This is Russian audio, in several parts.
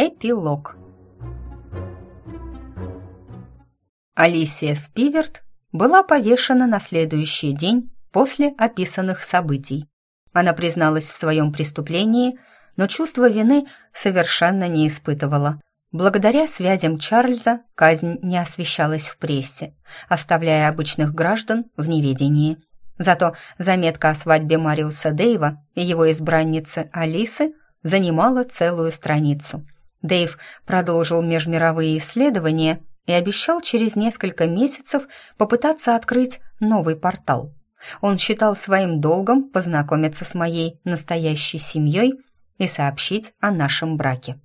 Эпилог Алисия Спиверт была повешена на следующий день после описанных событий. Она призналась в своем преступлении, но чувство вины совершенно не испытывала. Благодаря связям Чарльза казнь не освещалась в прессе, оставляя обычных граждан в неведении. Зато заметка о свадьбе Мариуса Дэйва и его избранницы Алисы занимала целую страницу. Дэйв продолжил межмировые исследования и обещал через несколько месяцев попытаться открыть новый портал. Он считал своим долгом познакомиться с моей настоящей семьей и сообщить о нашем браке.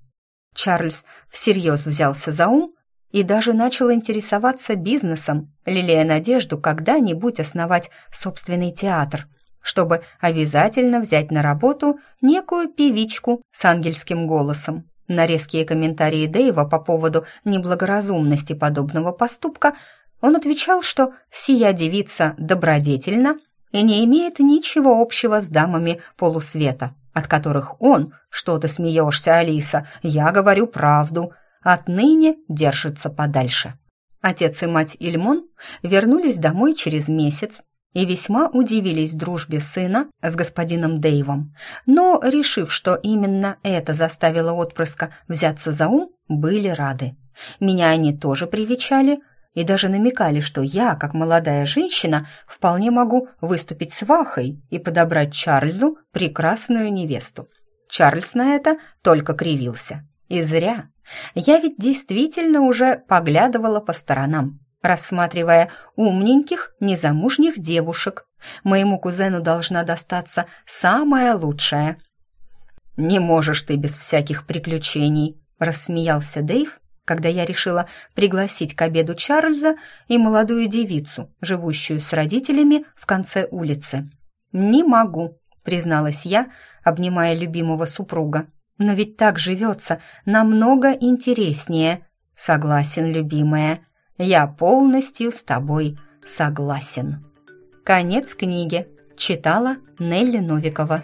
Чарльз всерьез взялся за ум и даже начал интересоваться бизнесом, лелея надежду когда-нибудь основать собственный театр, чтобы обязательно взять на работу некую певичку с ангельским голосом. На резкие комментарии Дэйва по поводу неблагоразумности подобного поступка он отвечал, что сия девица добродетельна и не имеет ничего общего с дамами полусвета, от которых он, что ты смеешься, Алиса, я говорю правду, отныне держится подальше. Отец и мать Ильмон вернулись домой через месяц и весьма удивились дружбе сына с господином Дэйвом, но, решив, что именно это заставило отпрыска взяться за ум, были рады. Меня они тоже привечали – и даже намекали, что я, как молодая женщина, вполне могу выступить свахой и подобрать Чарльзу прекрасную невесту. Чарльз на это только кривился. И зря. Я ведь действительно уже поглядывала по сторонам, рассматривая умненьких, незамужних девушек. Моему кузену должна достаться самая лучшая. «Не можешь ты без всяких приключений», — рассмеялся Дэйв когда я решила пригласить к обеду Чарльза и молодую девицу, живущую с родителями в конце улицы. «Не могу», — призналась я, обнимая любимого супруга. «Но ведь так живется намного интереснее». «Согласен, любимая. Я полностью с тобой согласен». Конец книги. Читала Нелли Новикова.